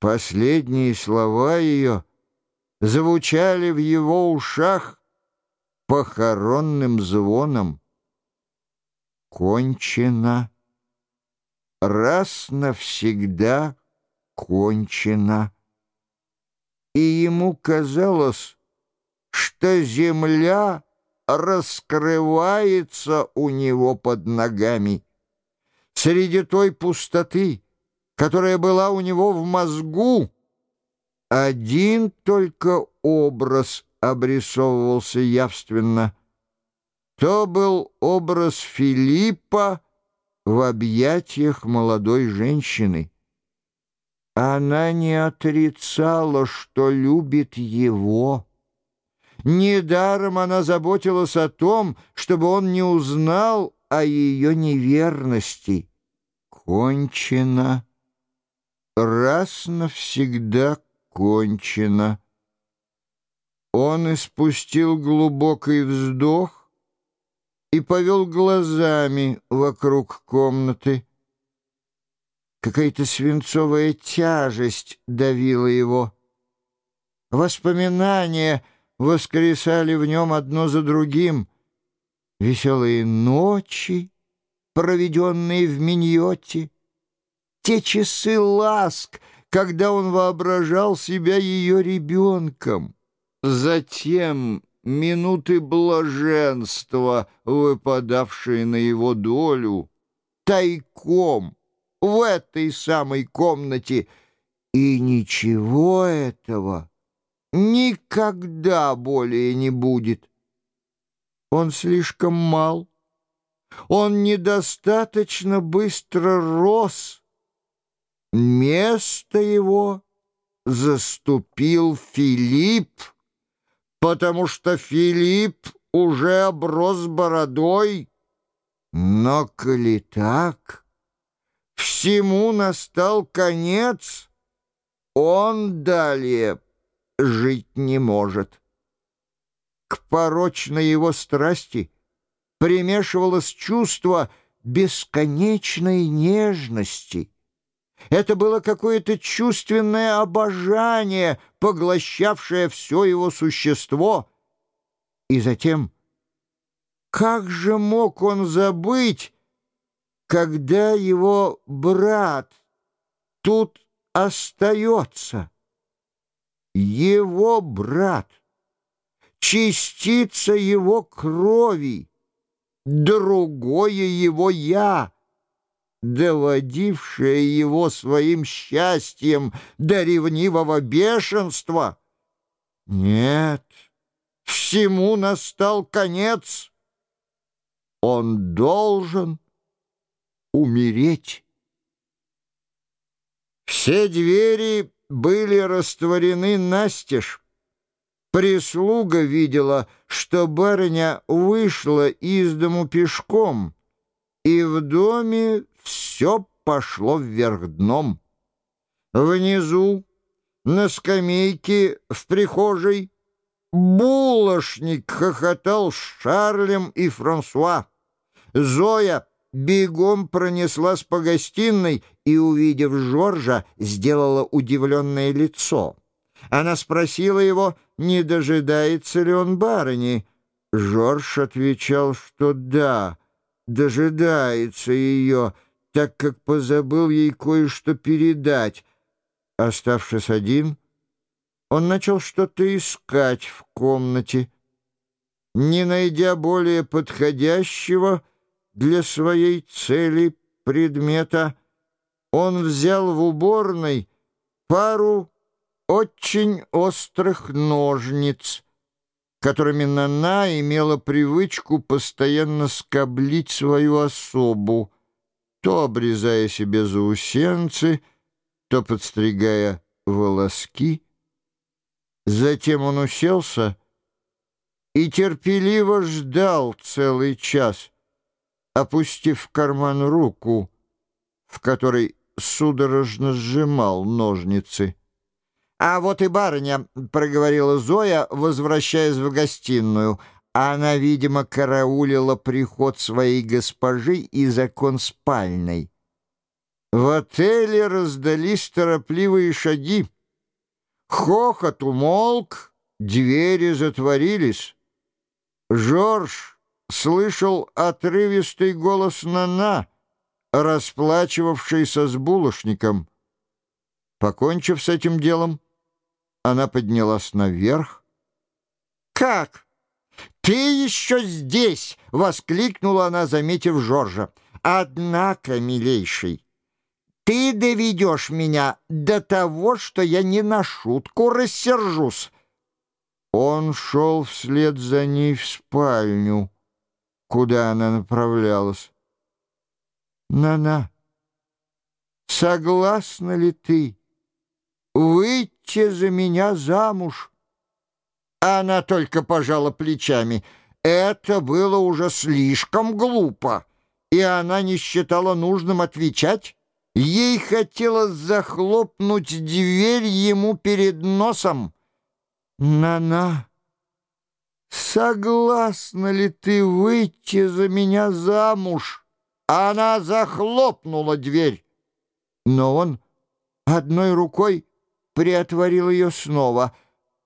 Последние слова ее звучали в его ушах похоронным звоном. Кончено. Раз навсегда кончено. И ему казалось, что земля раскрывается у него под ногами. Среди той пустоты, которая была у него в мозгу, один только образ обрисовывался явственно. То был образ Филиппа в объятиях молодой женщины. Она не отрицала, что любит его. Недаром она заботилась о том, чтобы он не узнал о ее неверности. Кончено. Раз навсегда кончено. Он испустил глубокий вздох и повел глазами вокруг комнаты. Какая-то свинцовая тяжесть давила его. Воспоминания воскресали в нем одно за другим. Веселые ночи, проведенные в Миньоте, те часы ласк, когда он воображал себя ее ребенком. Затем минуты блаженства, выпадавшие на его долю, тайком, в этой самой комнате, и ничего этого никогда более не будет. Он слишком мал, он недостаточно быстро рос, Место его заступил Филипп, потому что Филипп уже оброс бородой. Но коли так, всему настал конец, он далее жить не может. К порочной его страсти примешивалось чувство бесконечной нежности — это было какое-то чувственное обожание, поглощавшее все его существо. И затем, как же мог он забыть, когда его брат тут остается? Его брат, частица его крови, другое его «я» доводившее его своим счастьем до ревнивого бешенства. Нет, всему настал конец. Он должен умереть. Все двери были растворены настежь. Прислуга видела, что барыня вышла из дому пешком, и в доме все пошло вверх дном. Внизу, на скамейке в прихожей, булочник хохотал с Шарлем и Франсуа. Зоя бегом пронеслась по гостиной и, увидев Жоржа, сделала удивленное лицо. Она спросила его, не дожидается ли он барыни. Жорж отвечал, что да, дожидается ее, — так как позабыл ей кое-что передать. Оставшись один, он начал что-то искать в комнате. Не найдя более подходящего для своей цели предмета, он взял в уборной пару очень острых ножниц, которыми Нана имела привычку постоянно скоблить свою особу то обрезая себе заусенцы, то подстригая волоски. Затем он уселся и терпеливо ждал целый час, опустив в карман руку, в которой судорожно сжимал ножницы. «А вот и барыня», — проговорила Зоя, возвращаясь в гостиную, — она, видимо, караулила приход своей госпожи и закон спальной. В отеле раздались торопливые шаги. Хохот умолк, двери затворились. Жорж слышал отрывистый голос Нана, расплачивавшийся с булочником. Покончив с этим делом, она поднялась наверх. «Как? Ты еще здесь!» — воскликнула она, заметив Жоржа. «Однако, милейший, ты доведешь меня до того, что я не на шутку рассержусь». Он шел вслед за ней в спальню, куда она направлялась. «На-на, согласна ли ты выйти за меня замуж?» Она только пожала плечами. Это было уже слишком глупо, и она не считала нужным отвечать. Ей хотелось захлопнуть дверь ему перед носом. «Нана, согласна ли ты выйти за меня замуж?» Она захлопнула дверь, но он одной рукой приотворил ее снова,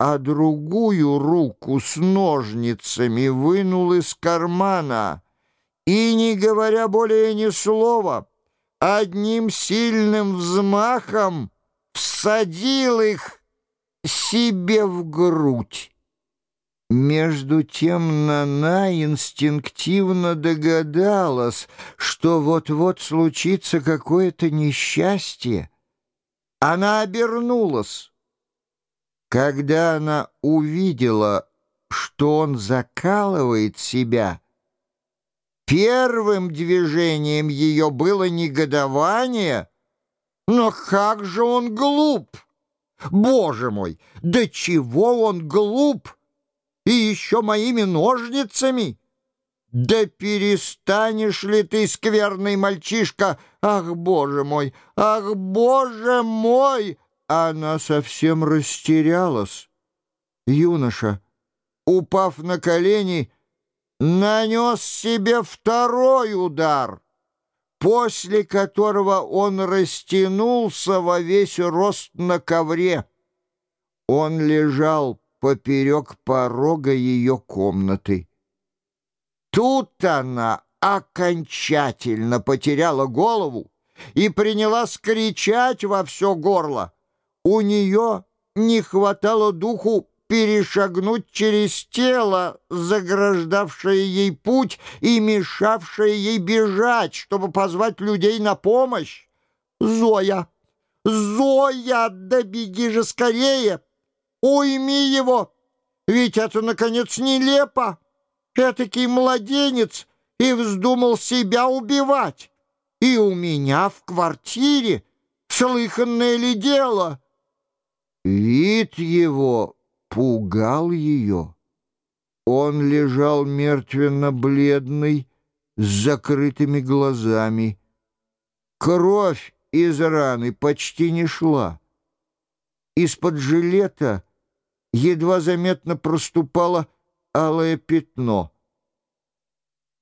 а другую руку с ножницами вынул из кармана и, не говоря более ни слова, одним сильным взмахом всадил их себе в грудь. Между тем Нана инстинктивно догадалась, что вот-вот случится какое-то несчастье. Она обернулась. Когда она увидела, что он закалывает себя, Первым движением ее было негодование. Но как же он глуп! Боже мой, да чего он глуп! И еще моими ножницами! Да перестанешь ли ты, скверный мальчишка? Ах, боже мой! Ах, боже мой! Она совсем растерялась. Юноша, упав на колени, нанес себе второй удар, после которого он растянулся во весь рост на ковре. Он лежал поперек порога ее комнаты. Тут она окончательно потеряла голову и принялась кричать во все горло. У нее не хватало духу перешагнуть через тело, заграждавшее ей путь и мешавшее ей бежать, чтобы позвать людей на помощь. «Зоя! Зоя! Да беги же скорее! Уйми его! Ведь это, наконец, нелепо! Этакий младенец и вздумал себя убивать! И у меня в квартире! Слыханное ли дело?» Вид его пугал ее. Он лежал мертвенно-бледный, с закрытыми глазами. Кровь из раны почти не шла. Из-под жилета едва заметно проступало алое пятно.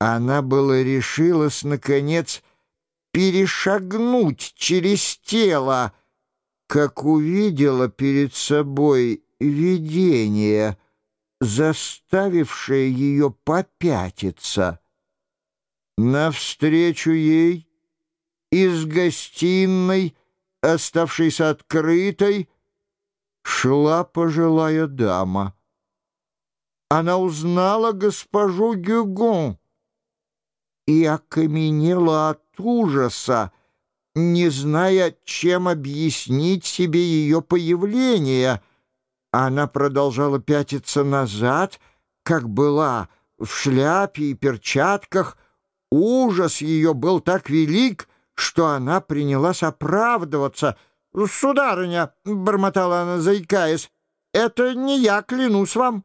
Она было решилась, наконец, перешагнуть через тело, как увидела перед собой видение, заставившее ее попятиться. Навстречу ей из гостиной, оставшейся открытой, шла пожилая дама. Она узнала госпожу Гюгон и окаменела от ужаса, не зная, чем объяснить себе ее появление — она продолжала пятиться назад, как была, в шляпе и перчатках. Ужас ее был так велик, что она принялась оправдываться. «Сударыня», — бормотала она, заикаясь, — «это не я, клянусь вам.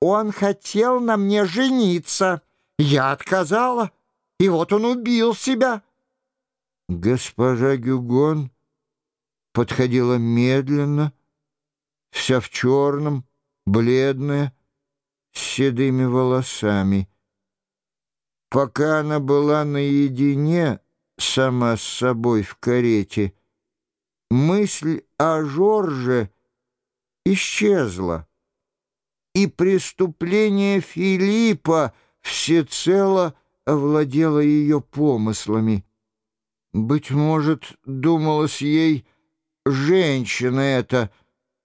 Он хотел на мне жениться. Я отказала, и вот он убил себя». Госпожа Гюгон подходила медленно, — вся в черном, бледная, с седыми волосами. Пока она была наедине сама с собой в карете, мысль о Жорже исчезла, и преступление Филиппа всецело овладело ее помыслами. Быть может, думалось ей, женщина эта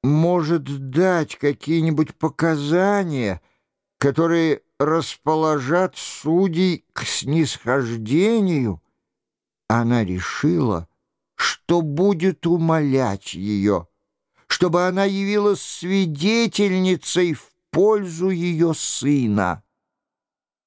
может дать какие-нибудь показания, которые расположат судей к снисхождению. Она решила, что будет умолять ее, чтобы она явилась свидетельницей в пользу ее сына.